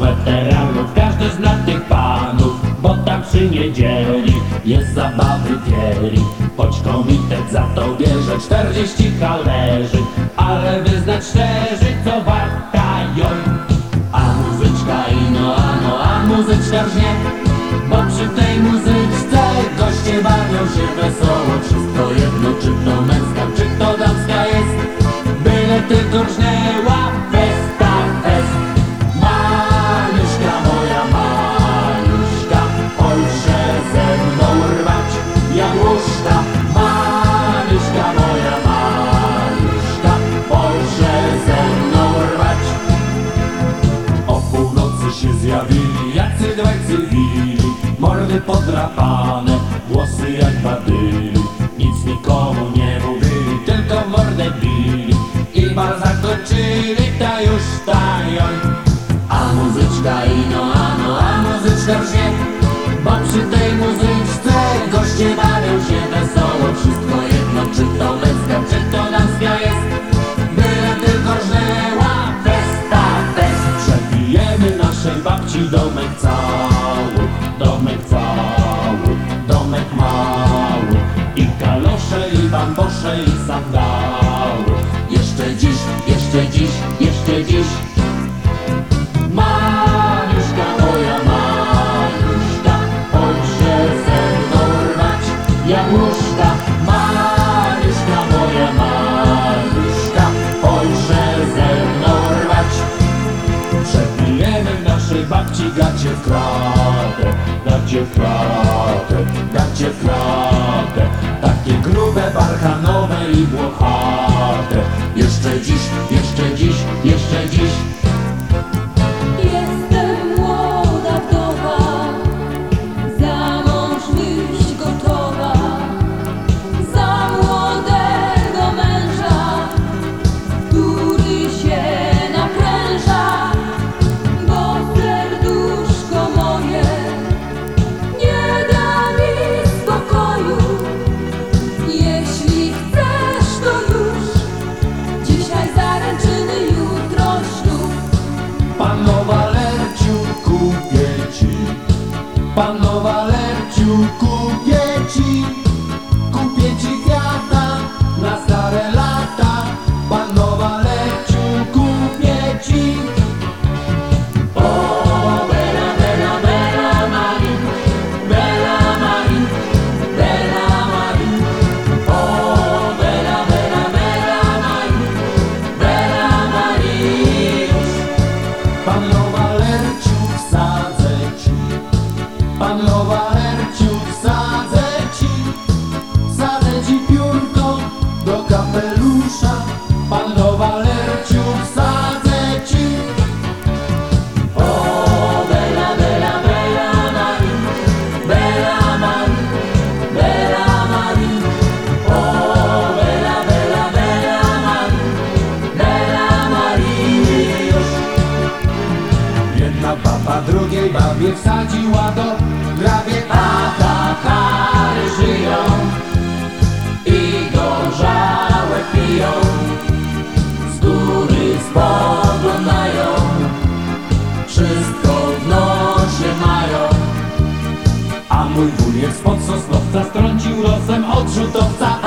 weteranów. Każdy zna tych panów, bo tam przy niedzieli Jest zabawy wieli Choć komitet za to bierze 40 kalerzy Ale wyznać szczerzy, co warta joj A muzyczka ino, ano, a muzyczka żnie Bo przy tej muzyczce Maniuszka moja, Maniuszka Ojcze ze mną rwać. O północy się zjawili jacy dwaj cywili Mordy podrapane, włosy jak badyli. Nic nikomu nie mówili, tylko mordę bili. I bal zakończyli, ta już tajoń A muzyczka ino, ano, a muzyczka wrzie 都没มั babci gacie w kratę Gacie w kratę, gacie w kratę. Takie grube, barchanowe i włochate. Jeszcze dziś, jeszcze dziś, jeszcze dziś babie wsadziła do grawie A tatary żyją i gorzałe piją. Z góry spoglądają Wszystko w nosie mają. A mój wujek spod sosnowca strącił losem odrzutowca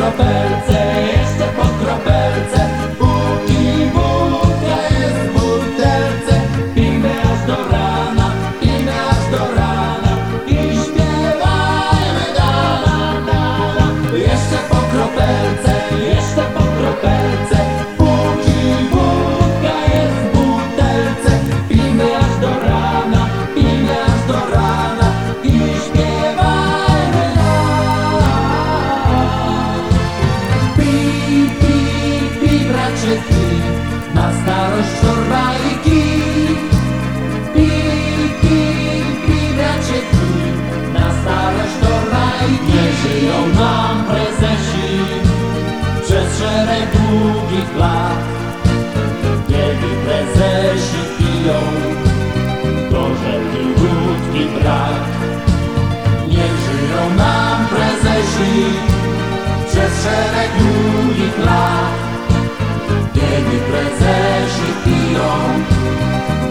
Jeszcze że na starość czorba i kij. Pi, pi, pi, bracie kij, na starość czorba i. Nie żyją nam prezesi przez szereg długich lat. Kiedy prezesi piją, gorzelki wódki brak. Nie żyją nam prezesi przez szereg długich lat. Kiedy prezesi piją,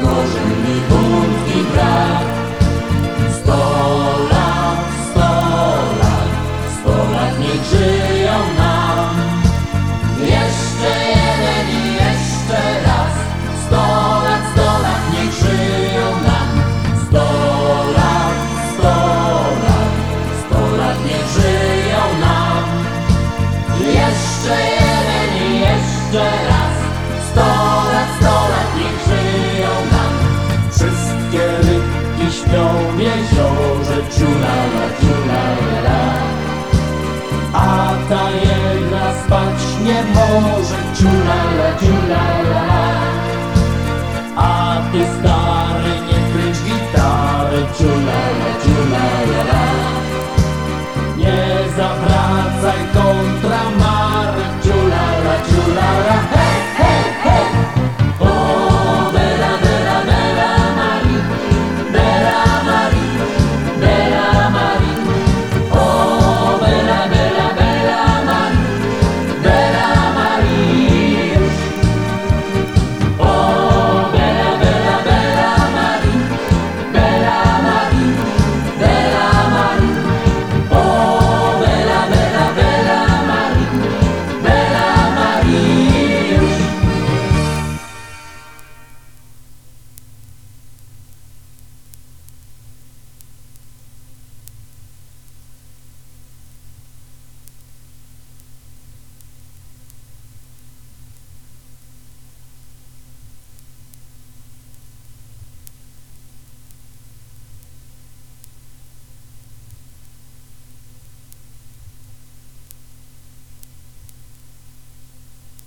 korzenny bunt i brak. Sto lat, sto lat, sto lat niech żyją nam. Jeszcze jeden i jeszcze raz, sto lat, sto lat niech żyją nam. Sto lat, sto lat, sto lat niech żyją nam. Jeszcze famosa ciulala, ciulala A te stare niente in chitarra, ciulala, ciulala